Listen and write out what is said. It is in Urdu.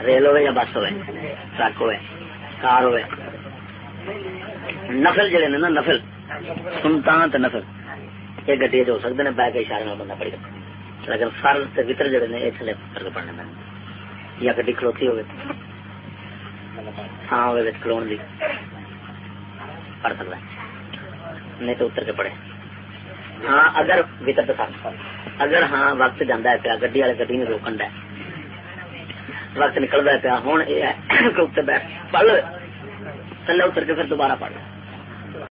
ریل ہوئے یا بس ہوئے ٹرک ہوئے کار ہوئے نفل جڑے نے نا نفل سنتان نفل یہ گڈی ہو سکتے ہیں بہ کے اشارے میں بندہ پڑی لیکن فرض تے وطر جڑے نے یہ تھلے کر کے پڑھنے میں یا گڈی کھلوتی ہوگی ہاں ہوگی کھلون دی پڑھ سکتا ہے نہیں تو اتر کے پڑھے ہاں اگر وطر تو اگر ہاں وقت جانا ہے پیا گڈی والے گڈی نہیں روکن ہے وقت نکلتا پیا ہوں یہ ہے کہ اتر تھلے اتر کے پھر دوبارہ پڑھ